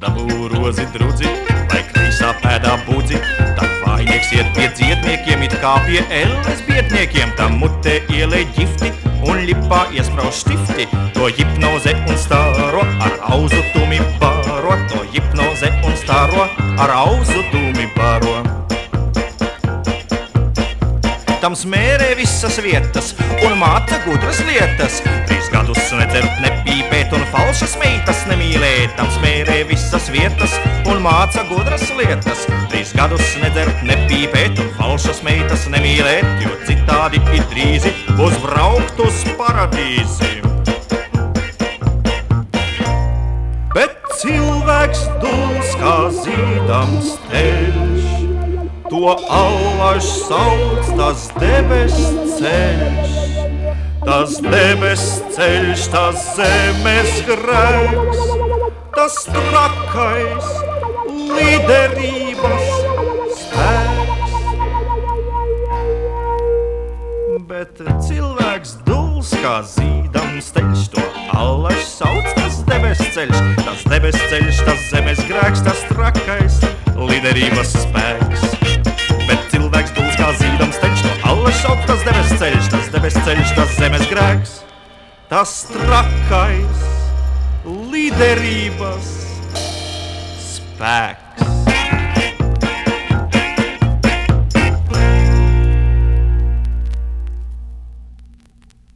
grozi drudzi, vai kreisā pēdā budzi. Tad vainieks iet pie dziedniekiem, it kā pie elles biedniekiem, tam mutē ielē ģifti un lipā iesprāž stifti. To hipnoze un stāro ar auzu tumi baro, to hipnoze un stāro ar auzu tumi baro tam smērē visas vietas un māca gudras lietas. Trīs gadus nedzert, nepīpēt un falšas meitas nemīlēt, tam smērē visas vietas un māca gudras lietas. Trīs gadus nedzert, nepīpēt un falšas meitas nemīlēt, jo citādi it drīzi būs braukt uz paradīzi. Bet cilvēks dūls kā zīdams teļš. To allaž sauc tas debes ceļš, tas debes ceļš, tas zemes grēks, tas trakais liderības spēks. Bet cilvēks dūls kā zīdams teļš, to allaž sauc tas debes ceļš, tas debes ceļš, tas zemes grēks, tas trakais liderības spēks. Kā zīdams teņš no allas šaut tas debes ceļš, tas debes ceļš, tas zemes grēks, tas trakais liderības spēks.